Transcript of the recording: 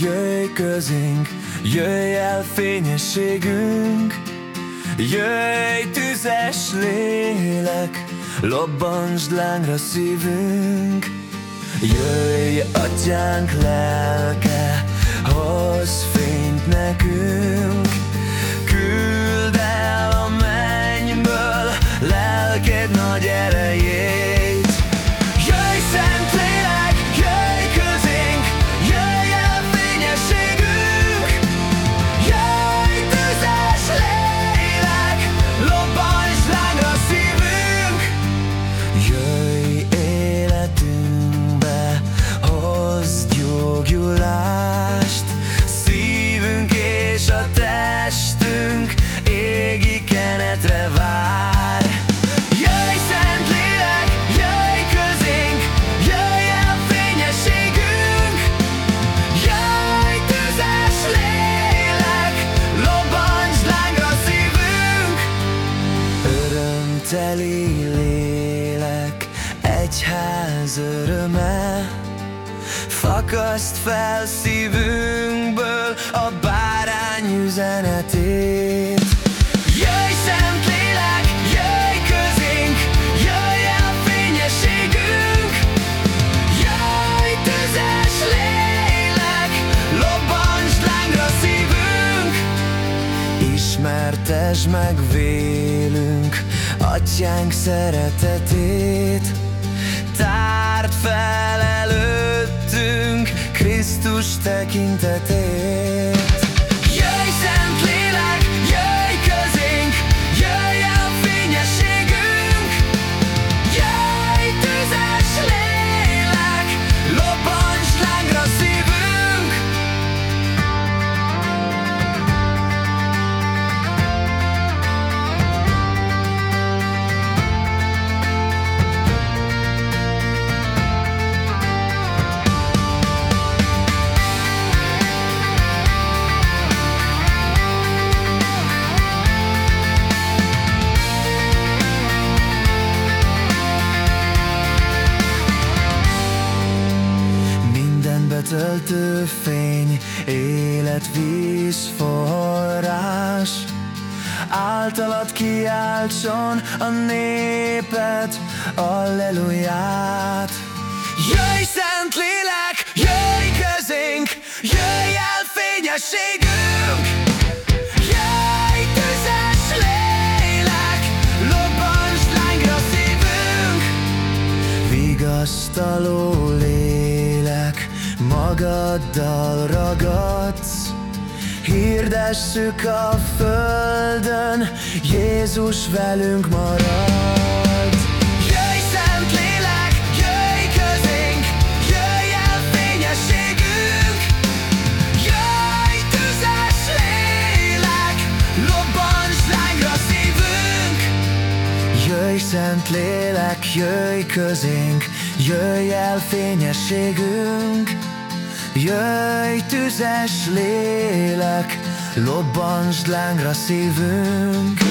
jöjj közénk, jöjj el fényességünk, jöjj tüzes lélek, lobbansd lángra szívünk. Jöjj, atyánk lelke, hoz fényt nekünk, küld el a mennyből lelked nagy erejét. Jöjj egyház öröme. Fakaszt fel szívünkből a bárány üzenetét. Jöjj szent jöjj közénk, jöjj el Jöjj tüzes lélek, lobbansd lángra szívünk. Ismertesd meg vélünk Atyánk szeretetét és tekintete Betöltő fény, élet víz forrás. Általad kiáltson a népet, alleluját Jöjj Szent Lélek, jöjj közénk, jöjj el fényességünk. Jöjj tüzes lélek, lobbansd lángra szívünk. Vigasztaló magaddal ragadsz. Hirdesszük a földön, Jézus velünk marad. Jöjj Szent Lélek, jöjj közénk, jöjj el fényességünk. Jöjj tüzes lélek, lobbansd lángra szívünk. Jöjj Szent Lélek, jöjj közénk, jöjj el fényességünk Jöjj tüzes lélek, lobbansd lángra szívünk